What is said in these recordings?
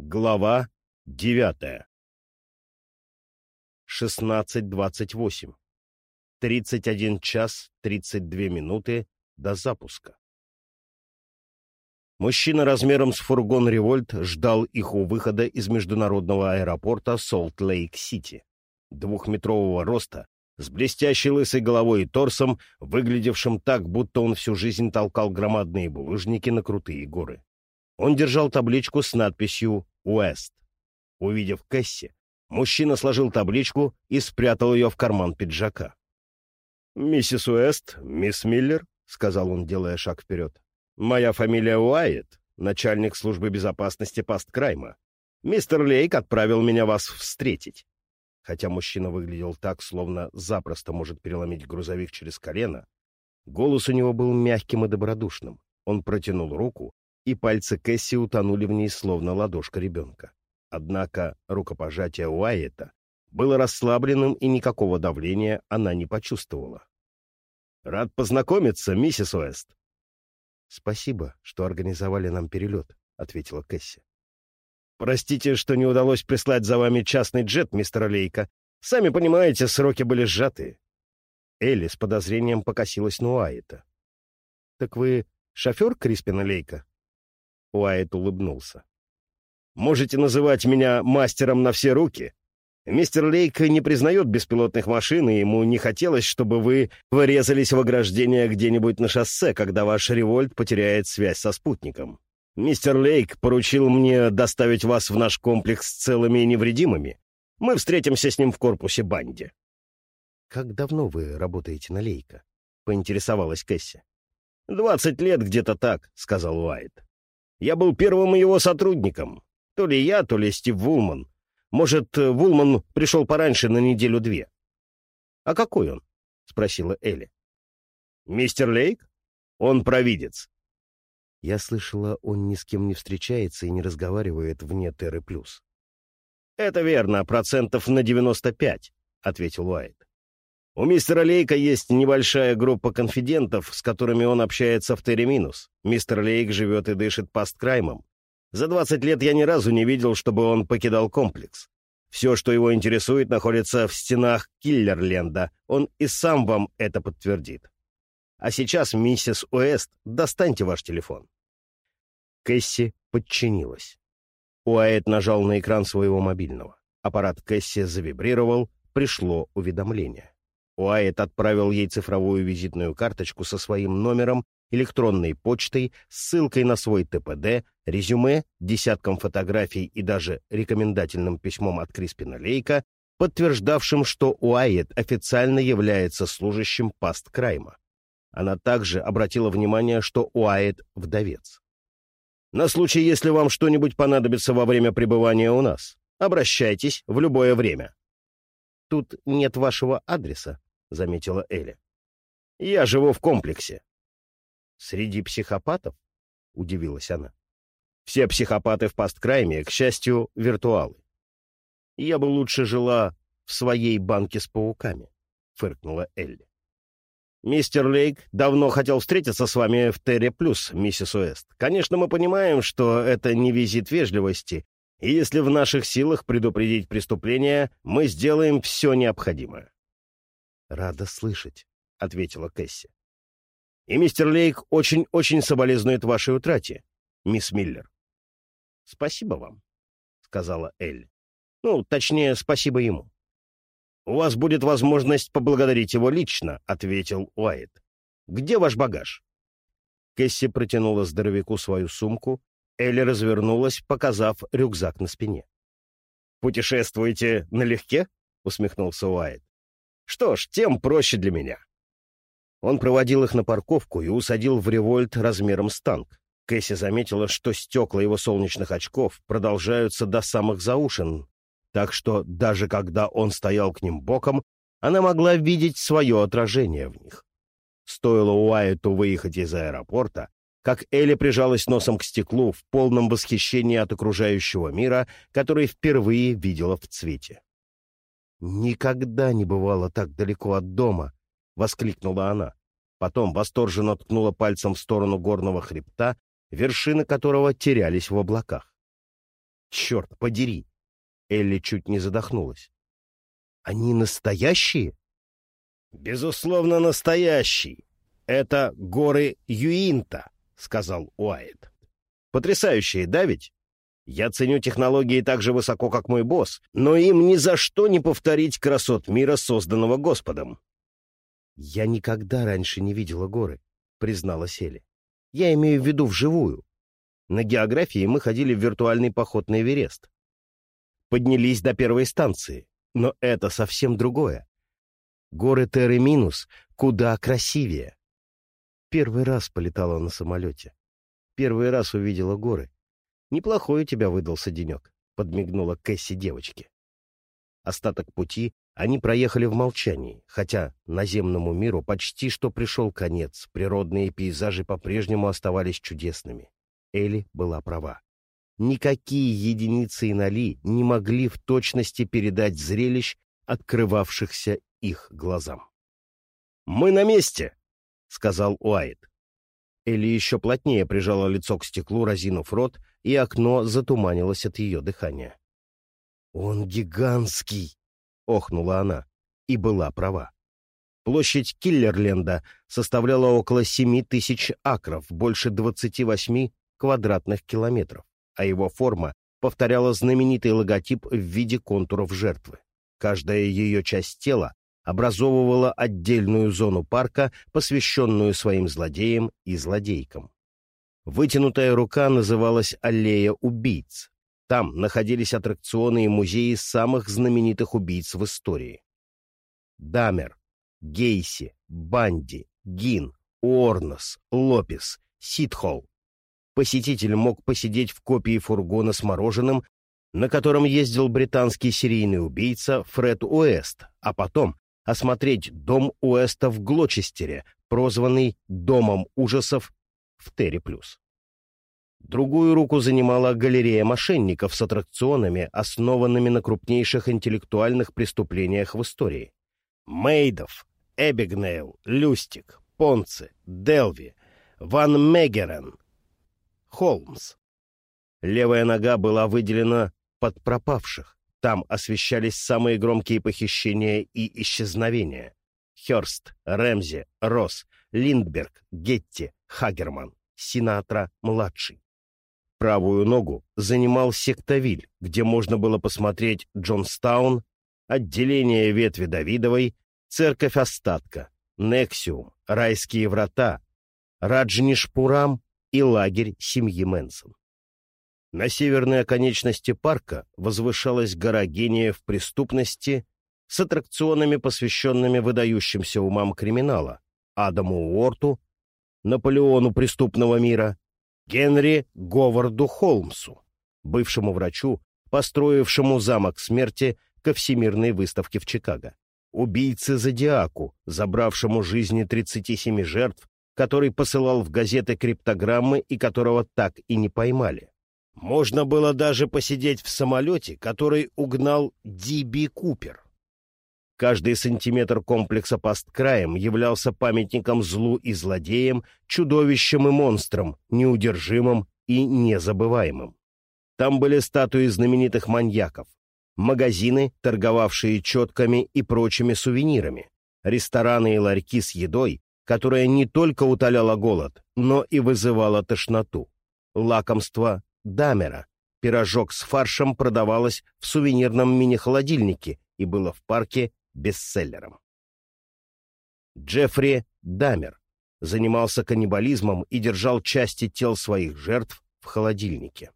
Глава девятая. 16.28. 31 час 32 минуты до запуска. Мужчина размером с фургон «Револьт» ждал их у выхода из международного аэропорта Солт-Лейк-Сити. Двухметрового роста, с блестящей лысой головой и торсом, выглядевшим так, будто он всю жизнь толкал громадные булыжники на крутые горы. Он держал табличку с надписью «Уэст». Увидев Кэсси, мужчина сложил табличку и спрятал ее в карман пиджака. «Миссис Уэст, мисс Миллер», — сказал он, делая шаг вперед. «Моя фамилия Уайт, начальник службы безопасности Пасткрайма. Мистер Лейк отправил меня вас встретить». Хотя мужчина выглядел так, словно запросто может переломить грузовик через колено, голос у него был мягким и добродушным. Он протянул руку, и пальцы Кэсси утонули в ней, словно ладошка ребенка. Однако рукопожатие Уайета было расслабленным, и никакого давления она не почувствовала. «Рад познакомиться, миссис Уэст». «Спасибо, что организовали нам перелет», — ответила Кэсси. «Простите, что не удалось прислать за вами частный джет, мистер Лейка. Сами понимаете, сроки были сжаты». Элли с подозрением покосилась на Уайта. «Так вы шофер Криспина Лейка?» Уайт улыбнулся. «Можете называть меня мастером на все руки, Мистер Лейк не признает беспилотных машин, и ему не хотелось, чтобы вы вырезались в ограждение где-нибудь на шоссе, когда ваш револьт потеряет связь со спутником. Мистер Лейк поручил мне доставить вас в наш комплекс целыми и невредимыми. Мы встретимся с ним в корпусе Банди. «Как давно вы работаете на Лейка?» — поинтересовалась Кэсси. «Двадцать лет где-то так», — сказал Уайт. «Я был первым его сотрудником. То ли я, то ли Стив Вулман. Может, э, Вулман пришел пораньше на неделю-две. — А какой он? — спросила Элли. — Мистер Лейк? Он провидец. Я слышала, он ни с кем не встречается и не разговаривает вне Терры Плюс. — Это верно, процентов на девяносто пять, — ответил Уайт. У мистера Лейка есть небольшая группа конфидентов, с которыми он общается в Терре Минус. Мистер Лейк живет и дышит пасткраймом. За 20 лет я ни разу не видел, чтобы он покидал комплекс. Все, что его интересует, находится в стенах Киллерленда. Он и сам вам это подтвердит. А сейчас, миссис Уэст, достаньте ваш телефон. Кэсси подчинилась. Уайт нажал на экран своего мобильного. Аппарат Кэсси завибрировал, пришло уведомление. Уайт отправил ей цифровую визитную карточку со своим номером электронной почтой, ссылкой на свой ТПД, резюме, десятком фотографий и даже рекомендательным письмом от Криспина Лейка, подтверждавшим, что Уайет официально является служащим пасткрайма. Она также обратила внимание, что Уайет — вдовец. «На случай, если вам что-нибудь понадобится во время пребывания у нас, обращайтесь в любое время». «Тут нет вашего адреса», — заметила Эля. «Я живу в комплексе. Среди психопатов? — удивилась она. Все психопаты в пасткрайме, к счастью, виртуалы. Я бы лучше жила в своей банке с пауками, — фыркнула Элли. «Мистер Лейк давно хотел встретиться с вами в Терре Плюс, миссис Уэст. Конечно, мы понимаем, что это не визит вежливости, и если в наших силах предупредить преступление, мы сделаем все необходимое». «Рада слышать», — ответила Кэсси. И мистер Лейк очень-очень соболезнует вашей утрате, мисс Миллер. — Спасибо вам, — сказала Элли. — Ну, точнее, спасибо ему. — У вас будет возможность поблагодарить его лично, — ответил Уайт. — Где ваш багаж? Кэсси протянула здоровяку свою сумку. Элли развернулась, показав рюкзак на спине. «Путешествуете налегке?» — усмехнулся Уайт. «Что ж, тем проще для меня. Он проводил их на парковку и усадил в револьт размером с танк. Кэсси заметила, что стекла его солнечных очков продолжаются до самых заушин, так что даже когда он стоял к ним боком, она могла видеть свое отражение в них. Стоило Уайту выехать из аэропорта, как Элли прижалась носом к стеклу в полном восхищении от окружающего мира, который впервые видела в цвете. Никогда не бывало так далеко от дома, воскликнула она. Потом восторженно ткнула пальцем в сторону горного хребта, вершины которого терялись в облаках. Черт подери! Элли чуть не задохнулась. Они настоящие? Безусловно, настоящие. Это горы Юинта, сказал Уайт. Потрясающие, да ведь? Я ценю технологии так же высоко, как мой босс, но им ни за что не повторить красот мира, созданного Господом. «Я никогда раньше не видела горы», — признала Селли. «Я имею в виду вживую. На географии мы ходили в виртуальный поход на Эверест. Поднялись до первой станции, но это совсем другое. Горы Терры Минус куда красивее. Первый раз полетала на самолете. Первый раз увидела горы. «Неплохой у тебя выдался денек», — подмигнула Кэсси девочке. Остаток пути они проехали в молчании, хотя наземному миру почти что пришел конец, природные пейзажи по-прежнему оставались чудесными. Элли была права. Никакие единицы инали не могли в точности передать зрелищ, открывавшихся их глазам. «Мы на месте!» — сказал Уайт. Элли еще плотнее прижала лицо к стеклу, разинув рот, и окно затуманилось от ее дыхания. «Он гигантский!» — охнула она, и была права. Площадь Киллерленда составляла около семи тысяч акров, больше двадцати восьми квадратных километров, а его форма повторяла знаменитый логотип в виде контуров жертвы. Каждая ее часть тела образовывала отдельную зону парка, посвященную своим злодеям и злодейкам. Вытянутая рука называлась «Аллея убийц». Там находились аттракционы и музеи самых знаменитых убийц в истории. Дамер, Гейси, Банди, Гин, Уорнос, Лопес, Ситхолл. Посетитель мог посидеть в копии фургона с мороженым, на котором ездил британский серийный убийца Фред Уэст, а потом осмотреть дом Уэста в Глочестере, прозванный «Домом ужасов» в Терри+. Другую руку занимала галерея мошенников с аттракционами, основанными на крупнейших интеллектуальных преступлениях в истории. Мейдов, Эбигнейл, Люстик, Понце, Делви, Ван Мегерен, Холмс. Левая нога была выделена под пропавших. Там освещались самые громкие похищения и исчезновения. Хёрст, Рэмзи, Росс, Линдберг, Гетти, Хагерман, Синатра-младший. Правую ногу занимал Сектовиль, где можно было посмотреть Джонстаун, отделение ветви Давидовой, церковь Остатка, Нексиум, райские врата, Раджнишпурам и лагерь семьи Мэнсон. На северной оконечности парка возвышалась гора гения в преступности с аттракционами, посвященными выдающимся умам криминала, Адаму Уорту, Наполеону преступного мира, Генри Говарду Холмсу, бывшему врачу, построившему замок смерти ко Всемирной выставке в Чикаго, убийце Зодиаку, забравшему жизни 37 жертв, который посылал в газеты криптограммы и которого так и не поймали. Можно было даже посидеть в самолете, который угнал Диби Купер. Каждый сантиметр комплекса посткраем являлся памятником злу и злодеям, чудовищем и монстром, неудержимым и незабываемым. Там были статуи знаменитых маньяков, магазины, торговавшие четками и прочими сувенирами, рестораны и ларьки с едой, которая не только утоляла голод, но и вызывала тошноту, лакомство Дамера. Пирожок с фаршем продавалось в сувенирном мини-холодильнике и было в парке бестселлером. Джеффри Дамер занимался каннибализмом и держал части тел своих жертв в холодильнике.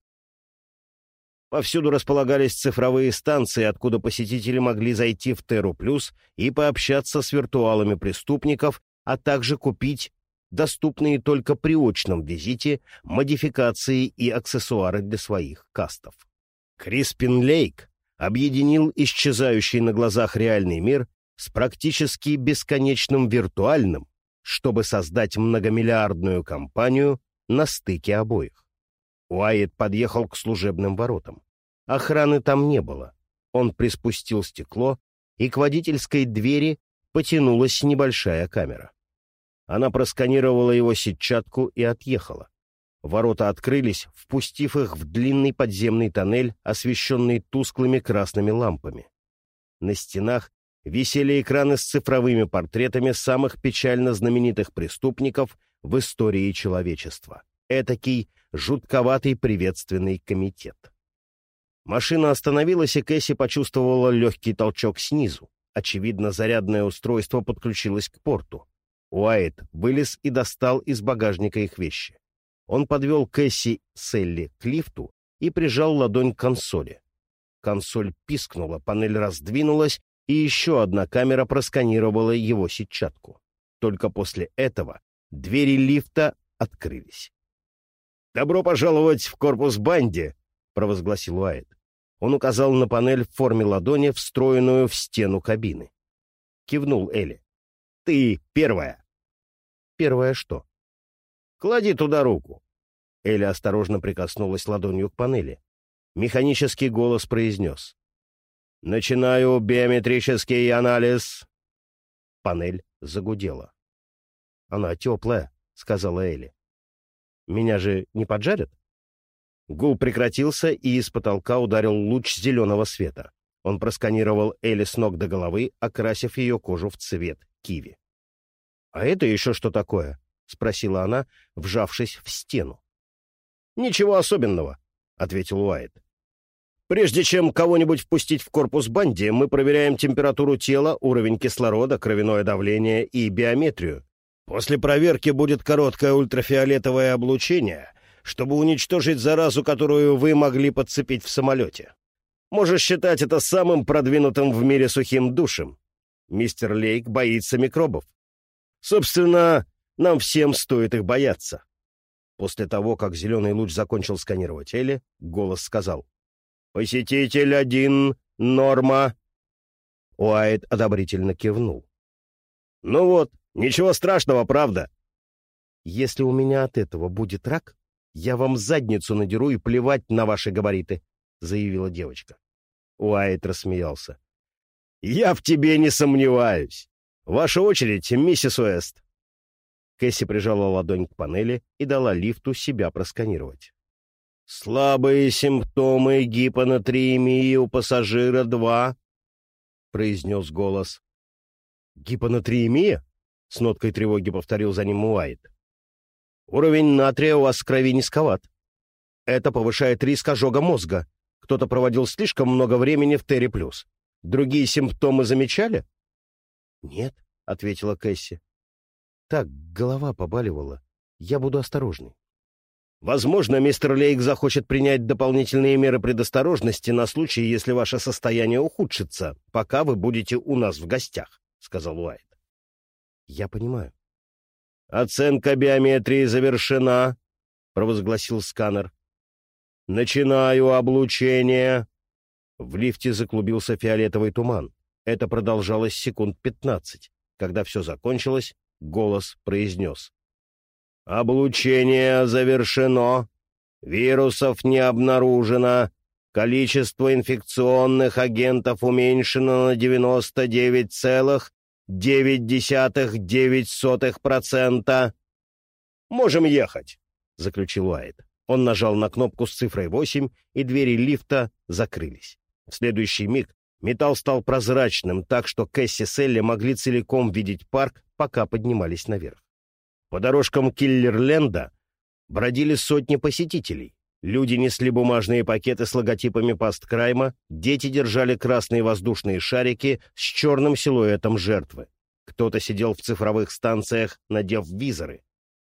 Повсюду располагались цифровые станции, откуда посетители могли зайти в Терру Плюс и пообщаться с виртуалами преступников, а также купить доступные только при очном визите модификации и аксессуары для своих кастов. Криспин Лейк объединил исчезающий на глазах реальный мир с практически бесконечным виртуальным, чтобы создать многомиллиардную компанию на стыке обоих. Уайт подъехал к служебным воротам. Охраны там не было. Он приспустил стекло, и к водительской двери потянулась небольшая камера. Она просканировала его сетчатку и отъехала. Ворота открылись, впустив их в длинный подземный тоннель, освещенный тусклыми красными лампами. На стенах висели экраны с цифровыми портретами самых печально знаменитых преступников в истории человечества. Этакий жутковатый приветственный комитет. Машина остановилась, и Кэсси почувствовала легкий толчок снизу. Очевидно, зарядное устройство подключилось к порту. Уайт вылез и достал из багажника их вещи. Он подвел Кэсси Селли к лифту и прижал ладонь к консоли. Консоль пискнула, панель раздвинулась, и еще одна камера просканировала его сетчатку. Только после этого двери лифта открылись. «Добро пожаловать в корпус Банди!» — провозгласил Уайт. Он указал на панель в форме ладони, встроенную в стену кабины. Кивнул Элли. «Ты первая!» «Первая что?» «Клади туда руку!» Элли осторожно прикоснулась ладонью к панели. Механический голос произнес. «Начинаю биометрический анализ!» Панель загудела. «Она теплая», — сказала Элли. «Меня же не поджарят?» Гул прекратился, и из потолка ударил луч зеленого света. Он просканировал Элли с ног до головы, окрасив ее кожу в цвет киви. «А это еще что такое?» — спросила она, вжавшись в стену. «Ничего особенного», — ответил Уайт. «Прежде чем кого-нибудь впустить в корпус банди, мы проверяем температуру тела, уровень кислорода, кровяное давление и биометрию. После проверки будет короткое ультрафиолетовое облучение, чтобы уничтожить заразу, которую вы могли подцепить в самолете. Можешь считать это самым продвинутым в мире сухим душем. Мистер Лейк боится микробов. Собственно, нам всем стоит их бояться. После того, как зеленый луч закончил сканировать Элли, голос сказал. «Посетитель один, норма». Уайт одобрительно кивнул. «Ну вот, ничего страшного, правда?» «Если у меня от этого будет рак, я вам задницу надеру и плевать на ваши габариты», — заявила девочка. Уайт рассмеялся. «Я в тебе не сомневаюсь. Ваша очередь, миссис Уэст». Кэсси прижала ладонь к панели и дала лифту себя просканировать. «Слабые симптомы гипонатриемии у пассажира 2», — произнес голос. «Гипонатриемия?» — с ноткой тревоги повторил за ним Уайт. «Уровень натрия у вас в крови низковат. Это повышает риск ожога мозга. Кто-то проводил слишком много времени в Терри+. Другие симптомы замечали?» «Нет», — ответила Кэсси. «Так, голова побаливала. Я буду осторожный». «Возможно, мистер Лейк захочет принять дополнительные меры предосторожности на случай, если ваше состояние ухудшится, пока вы будете у нас в гостях», — сказал Уайт. «Я понимаю». «Оценка биометрии завершена», — провозгласил сканер. «Начинаю облучение». В лифте заклубился фиолетовый туман. Это продолжалось секунд пятнадцать. Когда все закончилось, голос произнес. «Облучение завершено. Вирусов не обнаружено. Количество инфекционных агентов уменьшено на 99,9%. «Можем ехать», — заключил Уайт. Он нажал на кнопку с цифрой 8, и двери лифта закрылись. В следующий миг Металл стал прозрачным, так что Кэсси с Элли могли целиком видеть парк, пока поднимались наверх. По дорожкам Киллерленда бродили сотни посетителей. Люди несли бумажные пакеты с логотипами посткрайма, дети держали красные воздушные шарики с черным силуэтом жертвы. Кто-то сидел в цифровых станциях, надев визоры.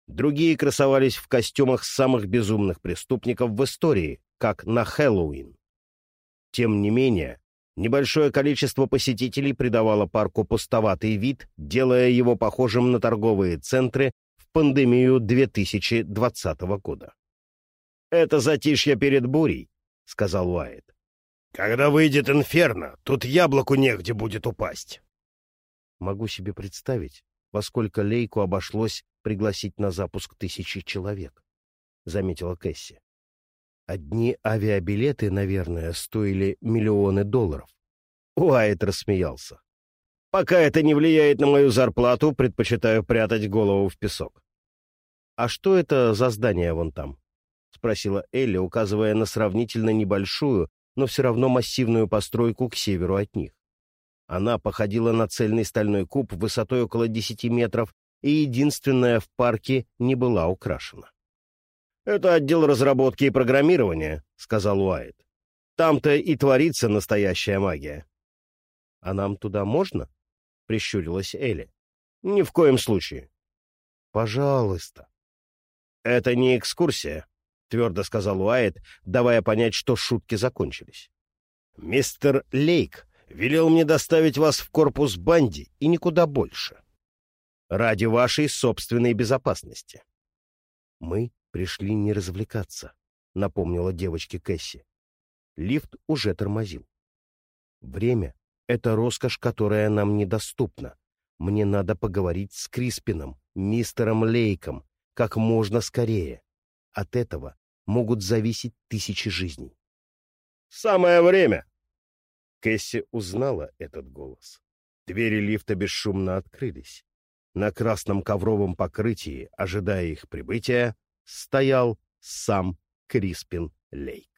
Другие красовались в костюмах самых безумных преступников в истории, как на Хэллоуин. Тем не менее, Небольшое количество посетителей придавало парку пустоватый вид, делая его похожим на торговые центры в пандемию 2020 года. «Это затишье перед бурей», — сказал Уайт. «Когда выйдет инферно, тут яблоку негде будет упасть». Могу себе представить, во сколько Лейку обошлось пригласить на запуск тысячи человек, — заметила Кэсси. Одни авиабилеты, наверное, стоили миллионы долларов. Уайт рассмеялся. «Пока это не влияет на мою зарплату, предпочитаю прятать голову в песок». «А что это за здание вон там?» — спросила Элли, указывая на сравнительно небольшую, но все равно массивную постройку к северу от них. Она походила на цельный стальной куб высотой около 10 метров и единственная в парке не была украшена. «Это отдел разработки и программирования», — сказал Уайт. «Там-то и творится настоящая магия». «А нам туда можно?» — прищурилась Элли. «Ни в коем случае». «Пожалуйста». «Это не экскурсия», — твердо сказал Уайт, давая понять, что шутки закончились. «Мистер Лейк велел мне доставить вас в корпус Банди и никуда больше. Ради вашей собственной безопасности». «Мы пришли не развлекаться», — напомнила девочке Кэсси. Лифт уже тормозил. «Время — это роскошь, которая нам недоступна. Мне надо поговорить с Криспином, мистером Лейком, как можно скорее. От этого могут зависеть тысячи жизней. «Самое время!» Кэсси узнала этот голос. Двери лифта бесшумно открылись. На красном ковровом покрытии, ожидая их прибытия, стоял сам Криспин Лейк.